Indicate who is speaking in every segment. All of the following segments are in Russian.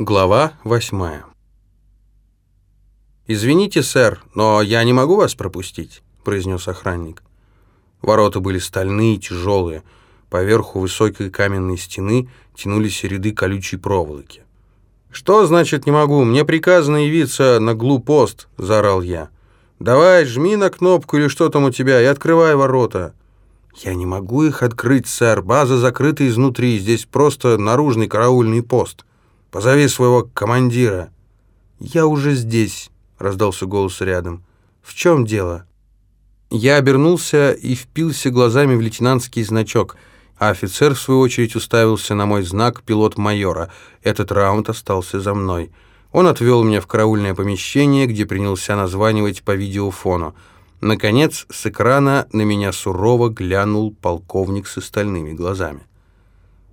Speaker 1: Глава восьмая. «Извините, сэр, но я не могу вас пропустить», — произнес охранник. Ворота были стальные, тяжелые. Поверху высокой каменной стены тянулись ряды колючей проволоки. «Что значит не могу? Мне приказано явиться на глупост», — заорал я. «Давай, жми на кнопку или что там у тебя и открывай ворота». «Я не могу их открыть, сэр. База закрыта изнутри. Здесь просто наружный караульный пост». Позови своего командира». «Я уже здесь», — раздался голос рядом. «В чем дело?» Я обернулся и впился глазами в лейтенантский значок, а офицер, в свою очередь, уставился на мой знак пилот-майора. Этот раунд остался за мной. Он отвел меня в караульное помещение, где принялся названивать по видеофону. Наконец, с экрана на меня сурово глянул полковник с остальными глазами.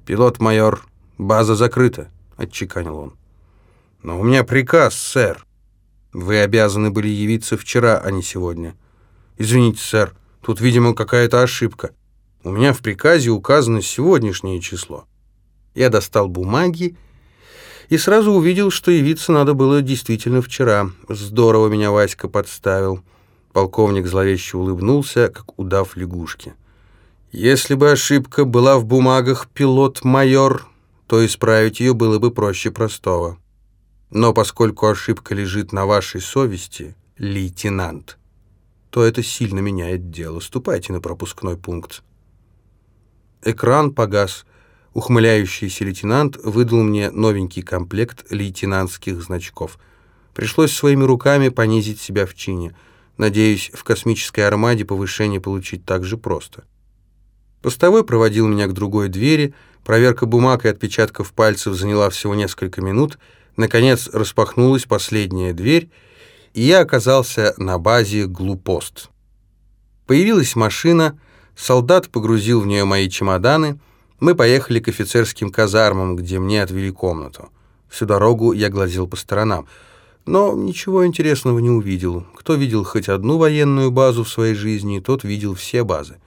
Speaker 1: «Пилот-майор, база закрыта». — отчеканил он. «Но у меня приказ, сэр. Вы обязаны были явиться вчера, а не сегодня. Извините, сэр, тут, видимо, какая-то ошибка. У меня в приказе указано сегодняшнее число». Я достал бумаги и сразу увидел, что явиться надо было действительно вчера. Здорово меня Васька подставил. Полковник зловеще улыбнулся, как удав лягушки. «Если бы ошибка была в бумагах, пилот-майор...» то исправить ее было бы проще простого. Но поскольку ошибка лежит на вашей совести, лейтенант, то это сильно меняет дело. Ступайте на пропускной пункт. Экран погас. Ухмыляющийся лейтенант выдал мне новенький комплект лейтенантских значков. Пришлось своими руками понизить себя в чине. Надеюсь, в космической армаде повышение получить так же просто. Постовой проводил меня к другой двери, Проверка бумаг и отпечатков пальцев заняла всего несколько минут. Наконец распахнулась последняя дверь, и я оказался на базе «Глупост». Появилась машина, солдат погрузил в нее мои чемоданы, мы поехали к офицерским казармам, где мне отвели комнату. Всю дорогу я глазел по сторонам, но ничего интересного не увидел. Кто видел хоть одну военную базу в своей жизни, тот видел все базы.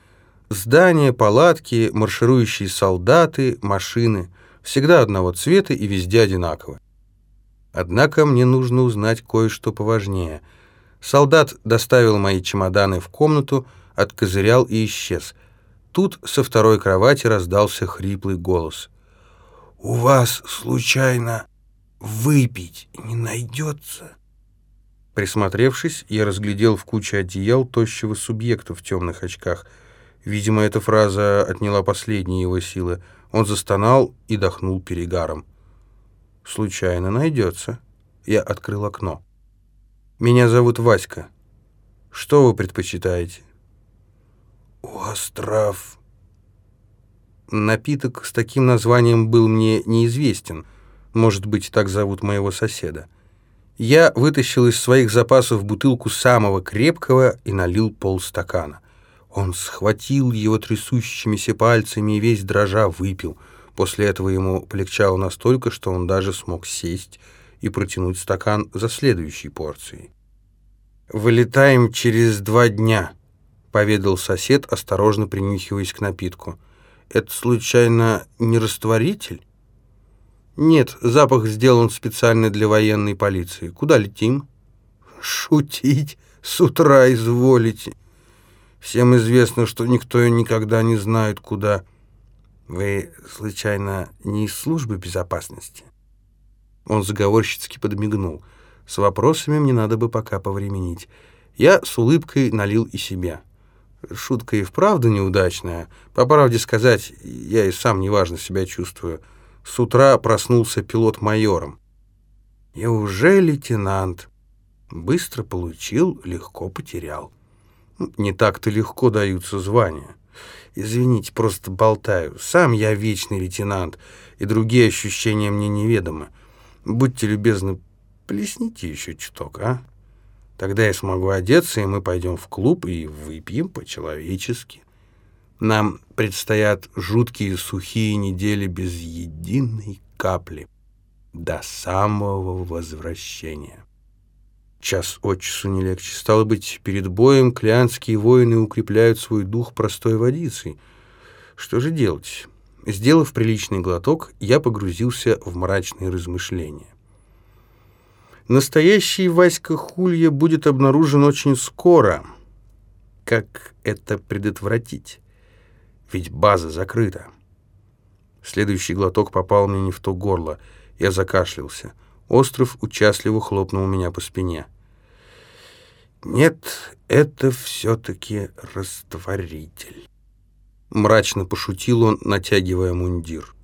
Speaker 1: Здания, палатки, марширующие солдаты, машины. Всегда одного цвета и везде одинаково. Однако мне нужно узнать кое-что поважнее. Солдат доставил мои чемоданы в комнату, откозырял и исчез. Тут со второй кровати раздался хриплый голос. «У вас, случайно, выпить не найдется?» Присмотревшись, я разглядел в куче одеял тощего субъекта в темных очках — Видимо, эта фраза отняла последние его силы. Он застонал и дохнул перегаром. «Случайно найдется». Я открыл окно. «Меня зовут Васька. Что вы предпочитаете?» «Остров». Напиток с таким названием был мне неизвестен. Может быть, так зовут моего соседа. Я вытащил из своих запасов бутылку самого крепкого и налил полстакана. Он схватил его трясущимися пальцами и весь дрожа выпил. После этого ему полегчало настолько, что он даже смог сесть и протянуть стакан за следующей порцией. «Вылетаем через два дня», — поведал сосед, осторожно принюхиваясь к напитку. «Это, случайно, не растворитель?» «Нет, запах сделан специально для военной полиции. Куда летим?» «Шутить с утра изволите». Всем известно, что никто никогда не знает, куда. Вы, случайно, не из службы безопасности?» Он заговорщицки подмигнул. «С вопросами мне надо бы пока повременить. Я с улыбкой налил и себя. Шутка и вправду неудачная. По правде сказать, я и сам неважно себя чувствую. С утра проснулся пилот-майором. И уже лейтенант. Быстро получил, легко потерял. Не так-то легко даются звания. Извините, просто болтаю. Сам я вечный лейтенант, и другие ощущения мне неведомы. Будьте любезны, плесните еще чуток, а? Тогда я смогу одеться, и мы пойдем в клуб и выпьем по-человечески. Нам предстоят жуткие сухие недели без единой капли до самого возвращения. Час от часу не легче. Стало быть, перед боем клианские воины укрепляют свой дух простой водицей. Что же делать? Сделав приличный глоток, я погрузился в мрачные размышления. Настоящий Васька Хулья будет обнаружен очень скоро. Как это предотвратить? Ведь база закрыта. Следующий глоток попал мне не в то горло. Я закашлялся. Остров участливо хлопнул меня по спине. «Нет, это все-таки растворитель». Мрачно пошутил он, натягивая мундир.